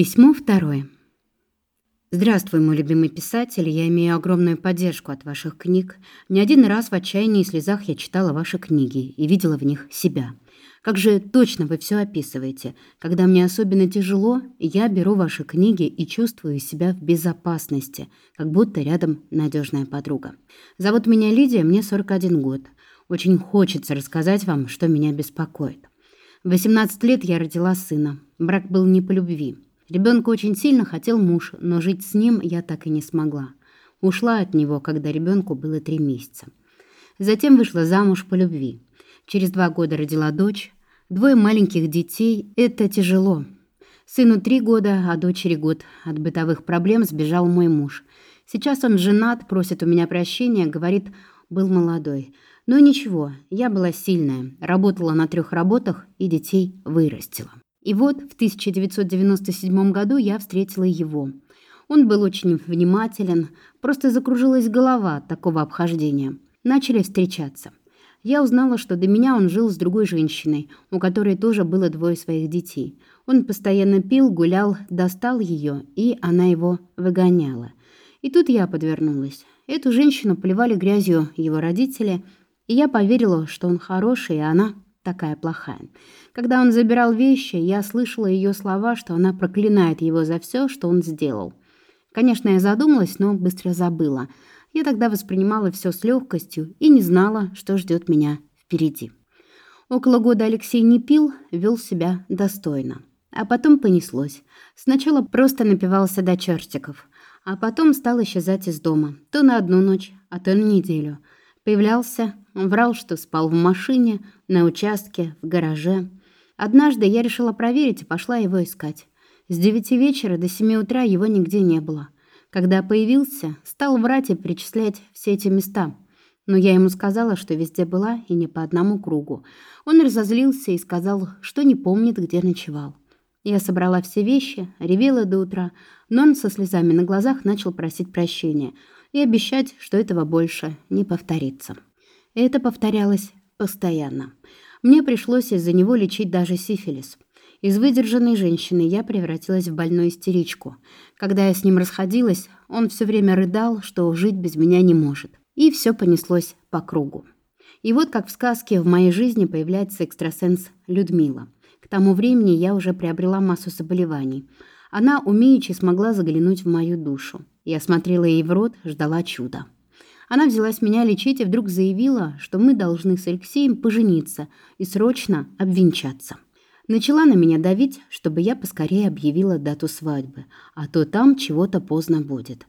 Письмо второе. Здравствуй, мой любимый писатель. Я имею огромную поддержку от ваших книг. Не один раз в отчаянии и слезах я читала ваши книги и видела в них себя. Как же точно вы все описываете. Когда мне особенно тяжело, я беру ваши книги и чувствую себя в безопасности, как будто рядом надежная подруга. Зовут меня Лидия, мне 41 год. Очень хочется рассказать вам, что меня беспокоит. В 18 лет я родила сына. Брак был не по любви. Ребенка очень сильно хотел муж, но жить с ним я так и не смогла. Ушла от него, когда ребенку было три месяца. Затем вышла замуж по любви. Через два года родила дочь. Двое маленьких детей – это тяжело. Сыну три года, а дочери год. От бытовых проблем сбежал мой муж. Сейчас он женат, просит у меня прощения, говорит, был молодой. Но ничего, я была сильная, работала на трех работах и детей вырастила. И вот в 1997 году я встретила его. Он был очень внимателен, просто закружилась голова от такого обхождения. Начали встречаться. Я узнала, что до меня он жил с другой женщиной, у которой тоже было двое своих детей. Он постоянно пил, гулял, достал ее, и она его выгоняла. И тут я подвернулась. Эту женщину поливали грязью его родители, и я поверила, что он хороший, и она такая плохая. Когда он забирал вещи, я слышала ее слова, что она проклинает его за все, что он сделал. Конечно, я задумалась, но быстро забыла. Я тогда воспринимала все с легкостью и не знала, что ждет меня впереди. Около года Алексей не пил, вел себя достойно. А потом понеслось. Сначала просто напивался до чертиков, а потом стал исчезать из дома. То на одну ночь, а то на неделю. Появлялся, врал, что спал в машине, на участке, в гараже. Однажды я решила проверить и пошла его искать. С девяти вечера до семи утра его нигде не было. Когда появился, стал врать и перечислять все эти места. Но я ему сказала, что везде была и не по одному кругу. Он разозлился и сказал, что не помнит, где ночевал. Я собрала все вещи, ревела до утра, но он со слезами на глазах начал просить прощения и обещать, что этого больше не повторится. Это повторялось постоянно. Мне пришлось из-за него лечить даже сифилис. Из выдержанной женщины я превратилась в больную истеричку. Когда я с ним расходилась, он все время рыдал, что жить без меня не может. И все понеслось по кругу. И вот как в сказке в моей жизни появляется экстрасенс Людмила. К тому времени я уже приобрела массу заболеваний. Она умеючи смогла заглянуть в мою душу. Я смотрела ей в рот, ждала чуда. Она взялась меня лечить и вдруг заявила, что мы должны с Алексеем пожениться и срочно обвенчаться. Начала на меня давить, чтобы я поскорее объявила дату свадьбы, а то там чего-то поздно будет.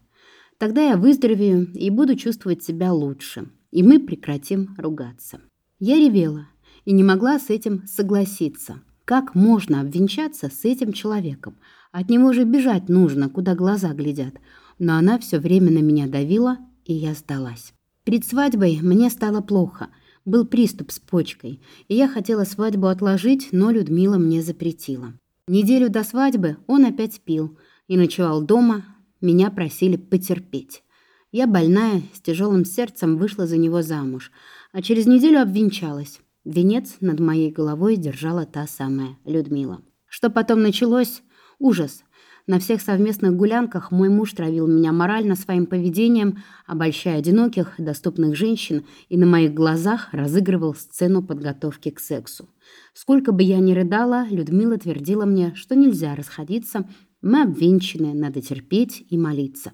Тогда я выздоровею и буду чувствовать себя лучше, и мы прекратим ругаться. Я ревела и не могла с этим согласиться. Как можно обвенчаться с этим человеком? От него же бежать нужно, куда глаза глядят. Но она все время на меня давила и я сдалась. Перед свадьбой мне стало плохо. Был приступ с почкой, и я хотела свадьбу отложить, но Людмила мне запретила. Неделю до свадьбы он опять пил и ночевал дома. Меня просили потерпеть. Я больная, с тяжелым сердцем вышла за него замуж, а через неделю обвенчалась. Венец над моей головой держала та самая Людмила. Что потом началось? Ужас. На всех совместных гулянках мой муж травил меня морально своим поведением, обольщая одиноких, доступных женщин и на моих глазах разыгрывал сцену подготовки к сексу. Сколько бы я ни рыдала, Людмила твердила мне, что нельзя расходиться, мы обвенчаны, надо терпеть и молиться.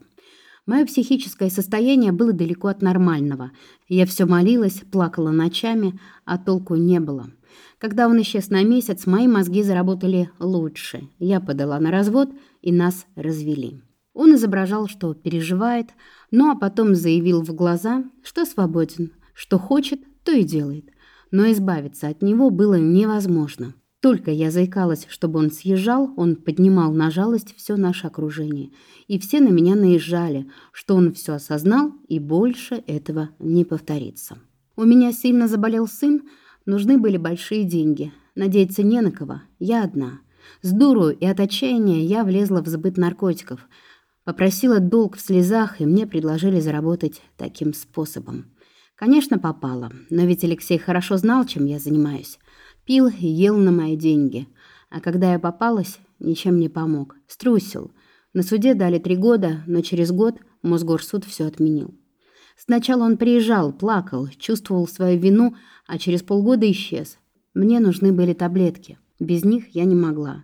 Мое психическое состояние было далеко от нормального. Я все молилась, плакала ночами, а толку не было. Когда он исчез на месяц, мои мозги заработали лучше. Я подала на развод, и нас развели. Он изображал, что переживает, ну а потом заявил в глаза, что свободен, что хочет, то и делает. Но избавиться от него было невозможно. Только я заикалась, чтобы он съезжал, он поднимал на жалость все наше окружение. И все на меня наезжали, что он все осознал и больше этого не повторится. У меня сильно заболел сын, Нужны были большие деньги. Надеяться не на кого. Я одна. С дуру и от отчаяния я влезла в сбыт наркотиков. Попросила долг в слезах, и мне предложили заработать таким способом. Конечно, попала. Но ведь Алексей хорошо знал, чем я занимаюсь. Пил и ел на мои деньги. А когда я попалась, ничем не помог. Струсил. На суде дали три года, но через год Мосгорсуд все отменил. Сначала он приезжал, плакал, чувствовал свою вину, а через полгода исчез. Мне нужны были таблетки. Без них я не могла.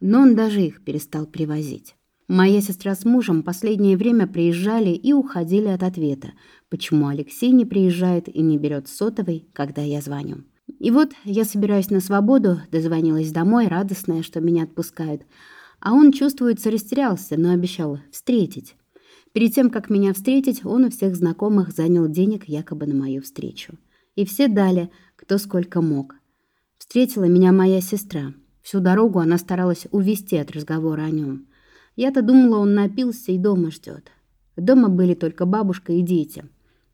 Но он даже их перестал привозить. Моя сестра с мужем последнее время приезжали и уходили от ответа, почему Алексей не приезжает и не берет сотовый, когда я звоню. И вот я собираюсь на свободу, дозвонилась домой, радостная, что меня отпускают. А он, чувствуется, растерялся, но обещал встретить. Перед тем, как меня встретить, он у всех знакомых занял денег якобы на мою встречу. И все дали, кто сколько мог. Встретила меня моя сестра. Всю дорогу она старалась увести от разговора о нем. Я-то думала, он напился и дома ждет. Дома были только бабушка и дети.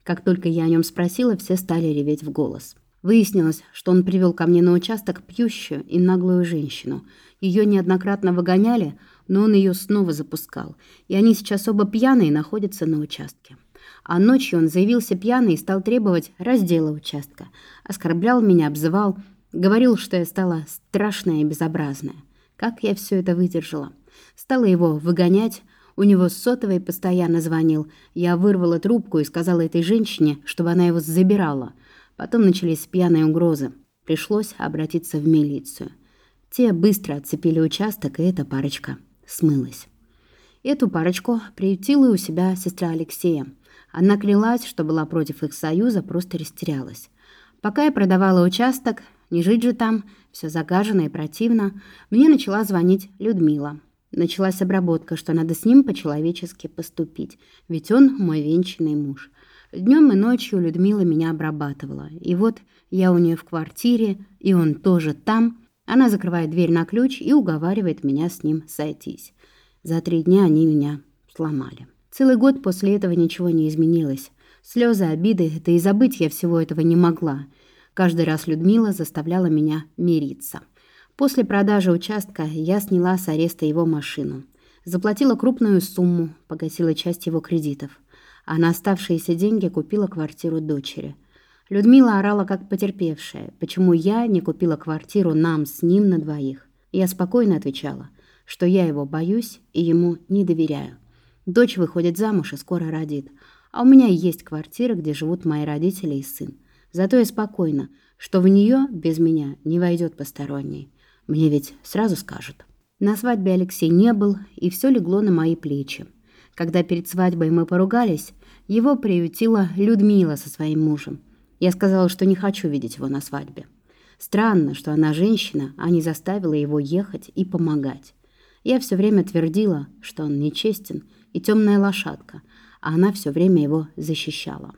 Как только я о нем спросила, все стали реветь в голос. Выяснилось, что он привел ко мне на участок пьющую и наглую женщину. Ее неоднократно выгоняли, но он ее снова запускал, и они сейчас оба пьяные находятся на участке. А ночью он заявился пьяный и стал требовать раздела участка. Оскорблял меня, обзывал, говорил, что я стала страшная и безобразная. Как я все это выдержала? Стала его выгонять, у него сотовый постоянно звонил. Я вырвала трубку и сказала этой женщине, чтобы она его забирала. Потом начались пьяные угрозы. Пришлось обратиться в милицию. Те быстро отцепили участок, и эта парочка смылась. Эту парочку приютила у себя сестра Алексея. Она клялась, что была против их союза, просто растерялась. Пока я продавала участок, не жить же там, все загажено и противно, мне начала звонить Людмила. Началась обработка, что надо с ним по-человечески поступить, ведь он мой венчанный муж. Днем и ночью Людмила меня обрабатывала. И вот я у нее в квартире, и он тоже там, она закрывает дверь на ключ и уговаривает меня с ним сойтись. За три дня они меня сломали. Целый год после этого ничего не изменилось. Слезы, обиды, да и забыть я всего этого не могла. Каждый раз Людмила заставляла меня мириться. После продажи участка я сняла с ареста его машину. Заплатила крупную сумму, погасила часть его кредитов. А на оставшиеся деньги купила квартиру дочери – Людмила орала как потерпевшая, почему я не купила квартиру нам с ним на двоих. Я спокойно отвечала, что я его боюсь и ему не доверяю. Дочь выходит замуж и скоро родит. А у меня есть квартира, где живут мои родители и сын. Зато я спокойна, что в нее без меня не войдет посторонний. Мне ведь сразу скажут. На свадьбе Алексей не был, и все легло на мои плечи. Когда перед свадьбой мы поругались, его приютила Людмила со своим мужем. Я сказала, что не хочу видеть его на свадьбе. Странно, что она женщина, а не заставила его ехать и помогать. Я все время твердила, что он нечестен и темная лошадка, а она все время его защищала.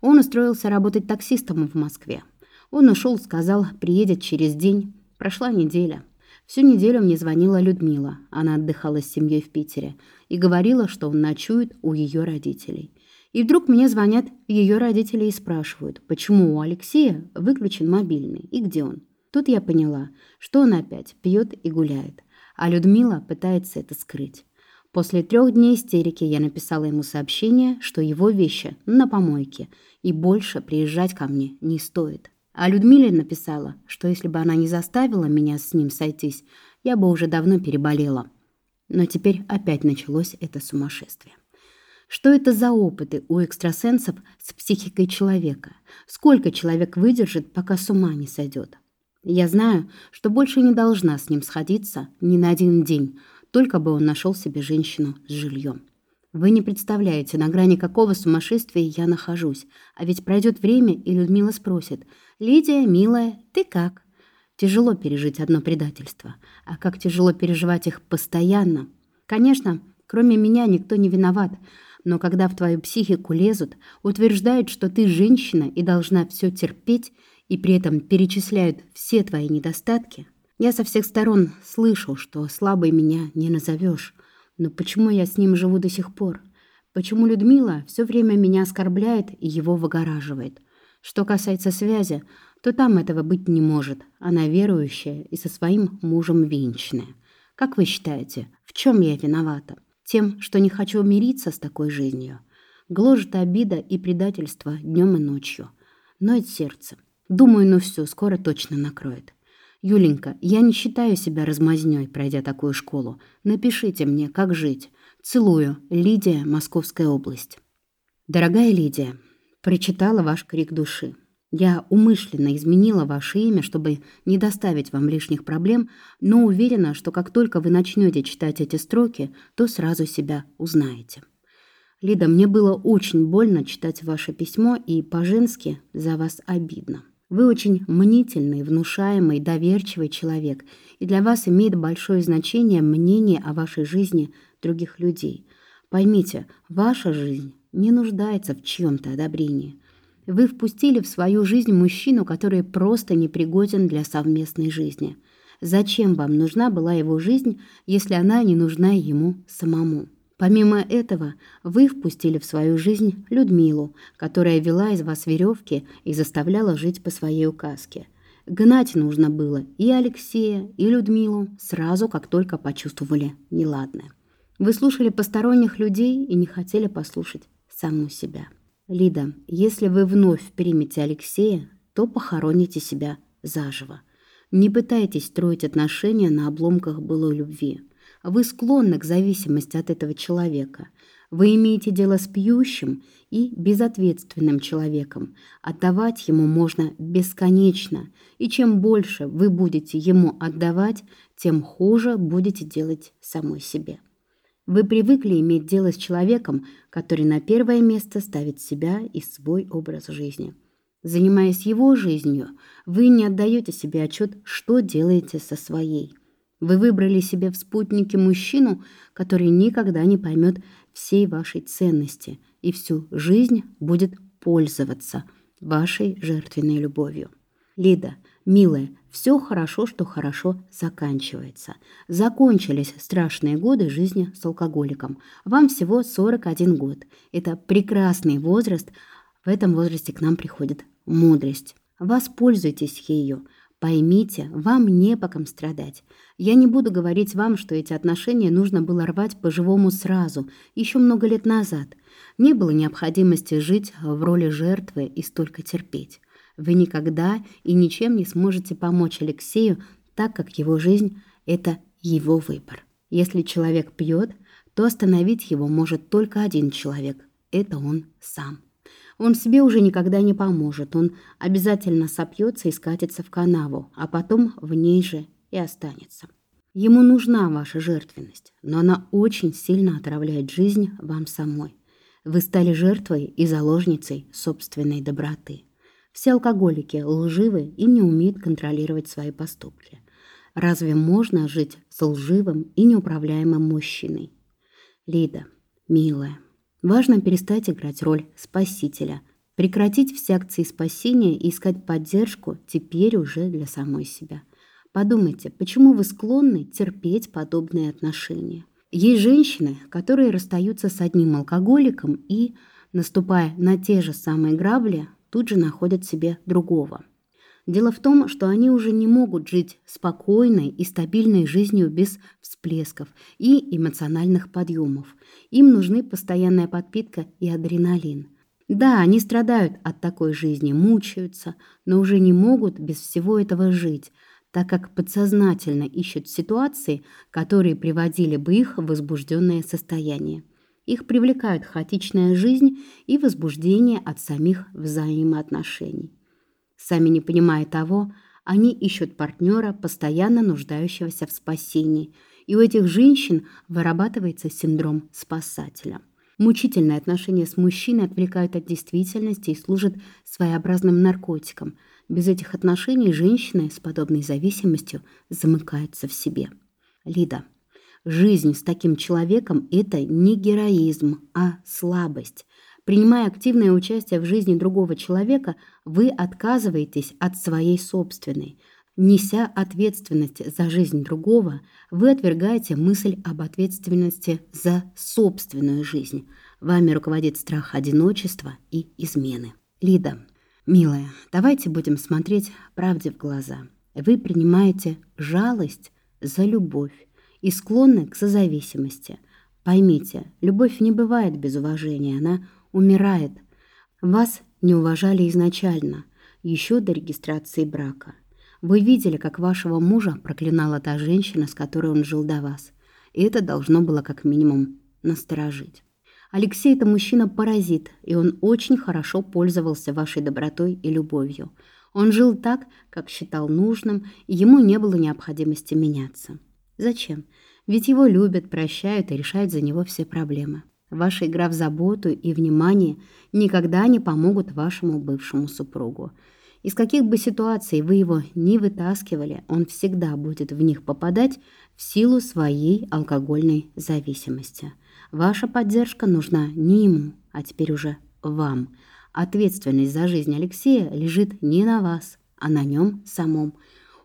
Он устроился работать таксистом в Москве. Он ушел, сказал, приедет через день. Прошла неделя. Всю неделю мне звонила Людмила, она отдыхала с семьей в Питере, и говорила, что он ночует у ее родителей. И вдруг мне звонят ее родители и спрашивают, почему у Алексея выключен мобильный и где он. Тут я поняла, что он опять пьет и гуляет, а Людмила пытается это скрыть. После трех дней истерики я написала ему сообщение, что его вещи на помойке и больше приезжать ко мне не стоит. А Людмиле написала, что если бы она не заставила меня с ним сойтись, я бы уже давно переболела. Но теперь опять началось это сумасшествие. Что это за опыты у экстрасенсов с психикой человека? Сколько человек выдержит, пока с ума не сойдет? Я знаю, что больше не должна с ним сходиться ни на один день, только бы он нашел себе женщину с жильем. Вы не представляете, на грани какого сумасшествия я нахожусь. А ведь пройдет время, и Людмила спросит, «Лидия, милая, ты как?» Тяжело пережить одно предательство. А как тяжело переживать их постоянно? Конечно, кроме меня никто не виноват. Но когда в твою психику лезут, утверждают, что ты женщина и должна все терпеть, и при этом перечисляют все твои недостатки, я со всех сторон слышу, что слабой меня не назовешь. Но почему я с ним живу до сих пор? Почему Людмила все время меня оскорбляет и его выгораживает? Что касается связи, то там этого быть не может. Она верующая и со своим мужем венчанная. Как вы считаете, в чем я виновата? Тем, что не хочу мириться с такой жизнью. Гложет обида и предательство днем и ночью. Ноет сердце. Думаю, ну все, скоро точно накроет. Юленька, я не считаю себя размазнёй, пройдя такую школу. Напишите мне, как жить. Целую. Лидия, Московская область. Дорогая Лидия, прочитала ваш крик души. Я умышленно изменила ваше имя, чтобы не доставить вам лишних проблем, но уверена, что как только вы начнете читать эти строки, то сразу себя узнаете. Лида, мне было очень больно читать ваше письмо, и по-женски за вас обидно. Вы очень мнительный, внушаемый, доверчивый человек, и для вас имеет большое значение мнение о вашей жизни других людей. Поймите, ваша жизнь не нуждается в чьем-то одобрении. Вы впустили в свою жизнь мужчину, который просто непригоден для совместной жизни. Зачем вам нужна была его жизнь, если она не нужна ему самому? Помимо этого, вы впустили в свою жизнь Людмилу, которая вела из вас веревки и заставляла жить по своей указке. Гнать нужно было и Алексея, и Людмилу сразу, как только почувствовали неладное. Вы слушали посторонних людей и не хотели послушать саму себя. Лида, если вы вновь примете Алексея, то похороните себя заживо. Не пытайтесь строить отношения на обломках былой любви. Вы склонны к зависимости от этого человека. Вы имеете дело с пьющим и безответственным человеком. Отдавать ему можно бесконечно, и чем больше вы будете ему отдавать, тем хуже будете делать самой себе. Вы привыкли иметь дело с человеком, который на первое место ставит себя и свой образ жизни. Занимаясь его жизнью, вы не отдаете себе отчет, что делаете со своей. Вы выбрали себе в спутнике мужчину, который никогда не поймет всей вашей ценности и всю жизнь будет пользоваться вашей жертвенной любовью. Лида, милая, все хорошо, что хорошо заканчивается. Закончились страшные годы жизни с алкоголиком. Вам всего 41 год. Это прекрасный возраст. В этом возрасте к нам приходит мудрость. Воспользуйтесь ею. Поймите, вам не по ком страдать. Я не буду говорить вам, что эти отношения нужно было рвать по-живому сразу, еще много лет назад. Не было необходимости жить в роли жертвы и столько терпеть. Вы никогда и ничем не сможете помочь Алексею, так как его жизнь – это его выбор. Если человек пьет, то остановить его может только один человек – это он сам. Он себе уже никогда не поможет. Он обязательно сопьется и скатится в канаву, а потом в ней же и останется. Ему нужна ваша жертвенность, но она очень сильно отравляет жизнь вам самой. Вы стали жертвой и заложницей собственной доброты. Все алкоголики лживы и не умеют контролировать свои поступки. Разве можно жить с лживым и неуправляемым мужчиной? Лида, милая, Важно перестать играть роль спасителя, прекратить все акции спасения и искать поддержку теперь уже для самой себя. Подумайте, почему вы склонны терпеть подобные отношения? Есть женщины, которые расстаются с одним алкоголиком и, наступая на те же самые грабли, тут же находят себе другого. Дело в том, что они уже не могут жить спокойной и стабильной жизнью без всплесков и эмоциональных подъемов. Им нужны постоянная подпитка и адреналин. Да, они страдают от такой жизни, мучаются, но уже не могут без всего этого жить, так как подсознательно ищут ситуации, которые приводили бы их в возбужденное состояние. Их привлекают хаотичная жизнь и возбуждение от самих взаимоотношений. Сами не понимая того, они ищут партнера, постоянно нуждающегося в спасении, и у этих женщин вырабатывается синдром спасателя. Мучительные отношения с мужчиной отвлекают от действительности и служат своеобразным наркотиком. Без этих отношений женщины с подобной зависимостью замыкаются в себе. Лида, жизнь с таким человеком – это не героизм, а слабость. Принимая активное участие в жизни другого человека, вы отказываетесь от своей собственной. Неся ответственность за жизнь другого, вы отвергаете мысль об ответственности за собственную жизнь. Вами руководит страх одиночества и измены. Лида, милая, давайте будем смотреть правде в глаза. Вы принимаете жалость за любовь и склонны к созависимости. Поймите, любовь не бывает без уважения, она умирает. Вас не уважали изначально, еще до регистрации брака. Вы видели, как вашего мужа проклинала та женщина, с которой он жил до вас. И это должно было как минимум насторожить. Алексей – это мужчина-паразит, и он очень хорошо пользовался вашей добротой и любовью. Он жил так, как считал нужным, и ему не было необходимости меняться. Зачем? Ведь его любят, прощают и решают за него все проблемы. Ваша игра в заботу и внимание никогда не помогут вашему бывшему супругу. Из каких бы ситуаций вы его не вытаскивали, он всегда будет в них попадать в силу своей алкогольной зависимости. Ваша поддержка нужна не ему, а теперь уже вам. Ответственность за жизнь Алексея лежит не на вас, а на нем самом.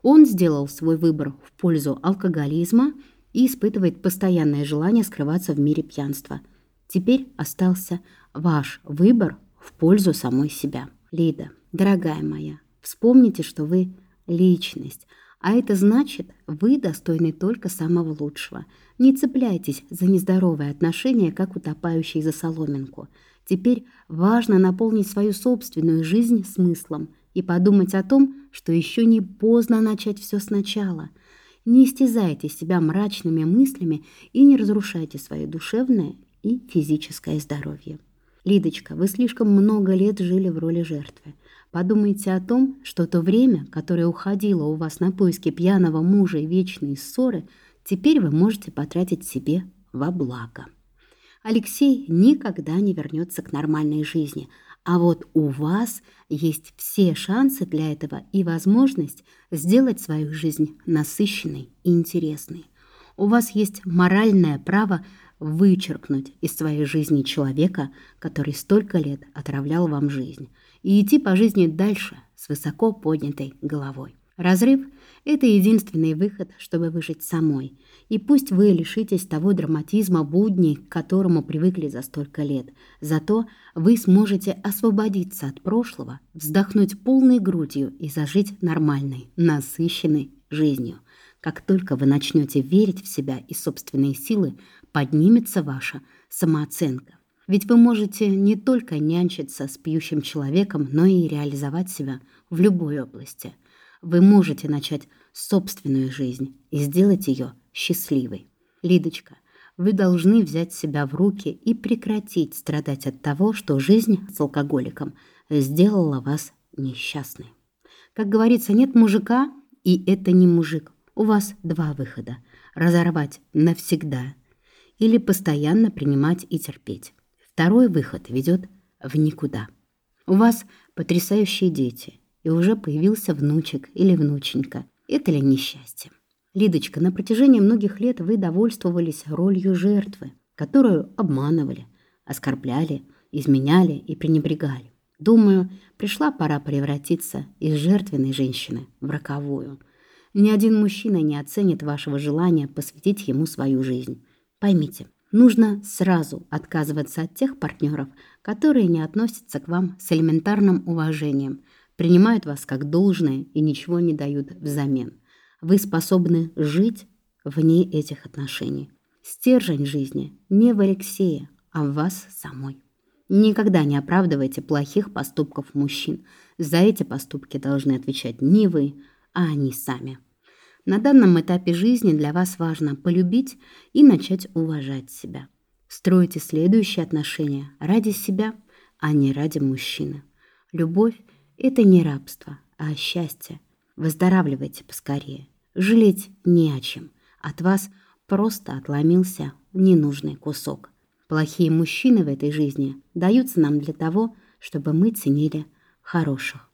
Он сделал свой выбор в пользу алкоголизма и испытывает постоянное желание скрываться в мире пьянства. Теперь остался ваш выбор в пользу самой себя. Лида, дорогая моя, вспомните, что вы личность, а это значит, вы достойны только самого лучшего. Не цепляйтесь за нездоровые отношения, как утопающий за соломинку. Теперь важно наполнить свою собственную жизнь смыслом и подумать о том, что еще не поздно начать все сначала. Не истязайте себя мрачными мыслями и не разрушайте свое душевное и физическое здоровье. Лидочка, вы слишком много лет жили в роли жертвы. Подумайте о том, что то время, которое уходило у вас на поиски пьяного мужа и вечные ссоры, теперь вы можете потратить себе во благо. Алексей никогда не вернется к нормальной жизни, а вот у вас есть все шансы для этого и возможность сделать свою жизнь насыщенной и интересной. У вас есть моральное право вычеркнуть из своей жизни человека, который столько лет отравлял вам жизнь, и идти по жизни дальше с высоко поднятой головой. Разрыв – это единственный выход, чтобы выжить самой. И пусть вы лишитесь того драматизма будней, к которому привыкли за столько лет, зато вы сможете освободиться от прошлого, вздохнуть полной грудью и зажить нормальной, насыщенной жизнью. Как только вы начнете верить в себя и собственные силы, поднимется ваша самооценка. Ведь вы можете не только нянчиться с пьющим человеком, но и реализовать себя в любой области. Вы можете начать собственную жизнь и сделать ее счастливой. Лидочка, вы должны взять себя в руки и прекратить страдать от того, что жизнь с алкоголиком сделала вас несчастной. Как говорится, нет мужика, и это не мужик. У вас два выхода – разорвать навсегда или постоянно принимать и терпеть. Второй выход ведет в никуда. У вас потрясающие дети, и уже появился внучек или внученька. Это ли несчастье? Лидочка, на протяжении многих лет вы довольствовались ролью жертвы, которую обманывали, оскорбляли, изменяли и пренебрегали. Думаю, пришла пора превратиться из жертвенной женщины в роковую. Ни один мужчина не оценит вашего желания посвятить ему свою жизнь. Поймите, Нужно сразу отказываться от тех партнеров, которые не относятся к вам с элементарным уважением, принимают вас как должное и ничего не дают взамен. Вы способны жить вне этих отношений. Стержень жизни не в Алексее, а в вас самой. Никогда не оправдывайте плохих поступков мужчин. За эти поступки должны отвечать не вы, а они сами. На данном этапе жизни для вас важно полюбить и начать уважать себя. Стройте следующие отношения ради себя, а не ради мужчины. Любовь – это не рабство, а счастье. Выздоравливайте поскорее. Жалеть не о чем. От вас просто отломился ненужный кусок. Плохие мужчины в этой жизни даются нам для того, чтобы мы ценили хороших.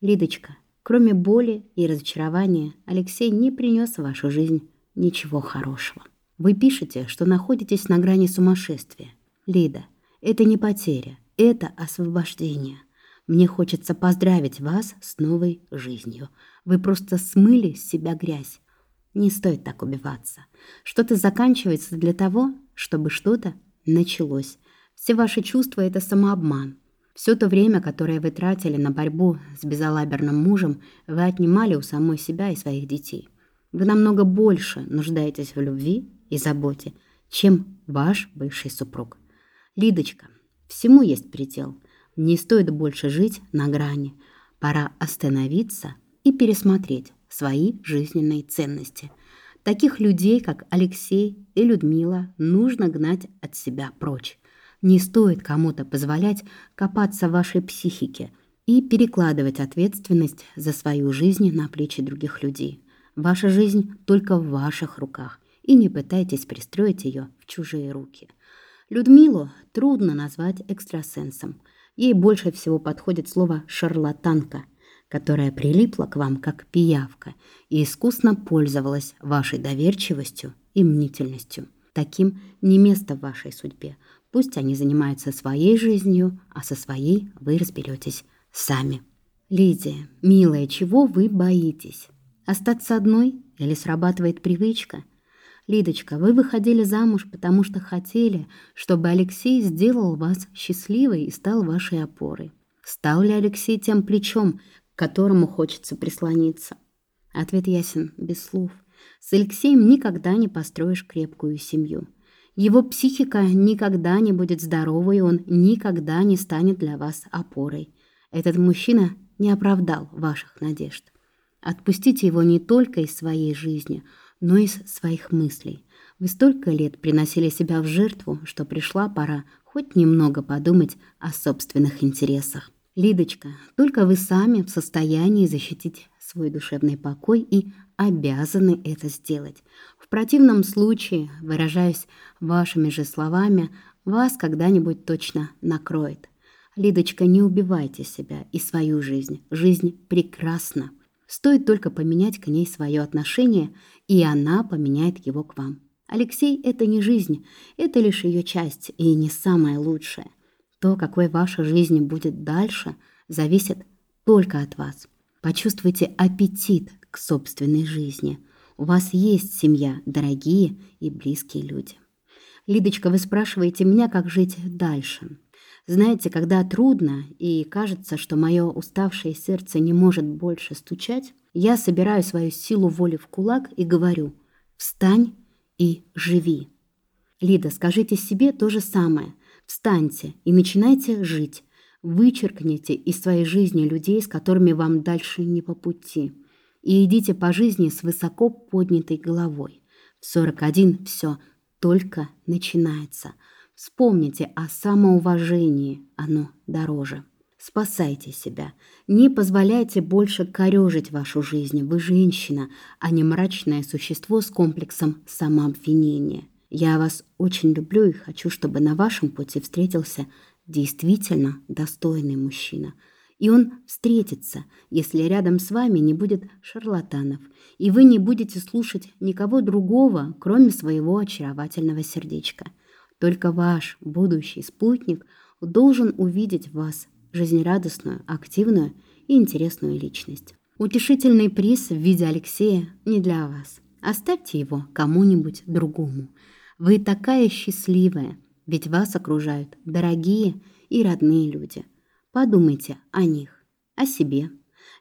Лидочка, Кроме боли и разочарования, Алексей не принес в вашу жизнь ничего хорошего. Вы пишете, что находитесь на грани сумасшествия. Лида, это не потеря, это освобождение. Мне хочется поздравить вас с новой жизнью. Вы просто смыли с себя грязь. Не стоит так убиваться. Что-то заканчивается для того, чтобы что-то началось. Все ваши чувства — это самообман. Все то время, которое вы тратили на борьбу с безалаберным мужем, вы отнимали у самой себя и своих детей. Вы намного больше нуждаетесь в любви и заботе, чем ваш бывший супруг. Лидочка, всему есть предел. Не стоит больше жить на грани. Пора остановиться и пересмотреть свои жизненные ценности. Таких людей, как Алексей и Людмила, нужно гнать от себя прочь. Не стоит кому-то позволять копаться в вашей психике и перекладывать ответственность за свою жизнь на плечи других людей. Ваша жизнь только в ваших руках, и не пытайтесь пристроить ее в чужие руки. Людмилу трудно назвать экстрасенсом. Ей больше всего подходит слово «шарлатанка», которая прилипла к вам как пиявка и искусно пользовалась вашей доверчивостью и мнительностью. Таким не место в вашей судьбе. Пусть они занимаются своей жизнью, а со своей вы разберетесь сами. Лидия, милая, чего вы боитесь? Остаться одной или срабатывает привычка – Лидочка, вы выходили замуж, потому что хотели, чтобы Алексей сделал вас счастливой и стал вашей опорой. Стал ли Алексей тем плечом, к которому хочется прислониться? Ответ ясен, без слов. С Алексеем никогда не построишь крепкую семью. Его психика никогда не будет здоровой, он никогда не станет для вас опорой. Этот мужчина не оправдал ваших надежд. Отпустите его не только из своей жизни – но из своих мыслей. Вы столько лет приносили себя в жертву, что пришла пора хоть немного подумать о собственных интересах. Лидочка, только вы сами в состоянии защитить свой душевный покой и обязаны это сделать. В противном случае, выражаясь вашими же словами, вас когда-нибудь точно накроет. Лидочка, не убивайте себя и свою жизнь. Жизнь прекрасна. Стоит только поменять к ней свое отношение, и она поменяет его к вам. Алексей — это не жизнь, это лишь ее часть, и не самое лучшее. То, какой ваша жизнь будет дальше, зависит только от вас. Почувствуйте аппетит к собственной жизни. У вас есть семья, дорогие и близкие люди. Лидочка, вы спрашиваете меня, как жить дальше. Знаете, когда трудно и кажется, что мое уставшее сердце не может больше стучать, я собираю свою силу воли в кулак и говорю «Встань и живи». Лида, скажите себе то же самое. Встаньте и начинайте жить. Вычеркните из своей жизни людей, с которыми вам дальше не по пути. И идите по жизни с высоко поднятой головой. В 41 все только начинается – Вспомните о самоуважении, оно дороже. Спасайте себя. Не позволяйте больше корежить вашу жизнь. Вы женщина, а не мрачное существо с комплексом самообвинения. Я вас очень люблю и хочу, чтобы на вашем пути встретился действительно достойный мужчина. И он встретится, если рядом с вами не будет шарлатанов, и вы не будете слушать никого другого, кроме своего очаровательного сердечка – только ваш будущий спутник должен увидеть в вас жизнерадостную, активную и интересную личность. Утешительный приз в виде Алексея не для вас. Оставьте его кому-нибудь другому. Вы такая счастливая, ведь вас окружают дорогие и родные люди. Подумайте о них, о себе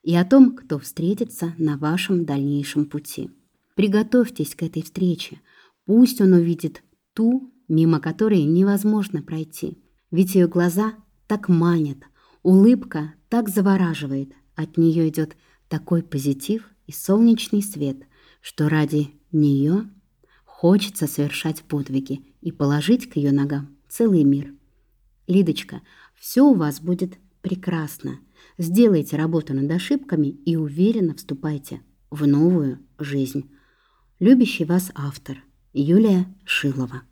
и о том, кто встретится на вашем дальнейшем пути. Приготовьтесь к этой встрече. Пусть он увидит ту мимо которой невозможно пройти. Ведь ее глаза так манят, улыбка так завораживает, от нее идет такой позитив и солнечный свет, что ради нее хочется совершать подвиги и положить к ее ногам целый мир. Лидочка, все у вас будет прекрасно. Сделайте работу над ошибками и уверенно вступайте в новую жизнь. Любящий вас автор Юлия Шилова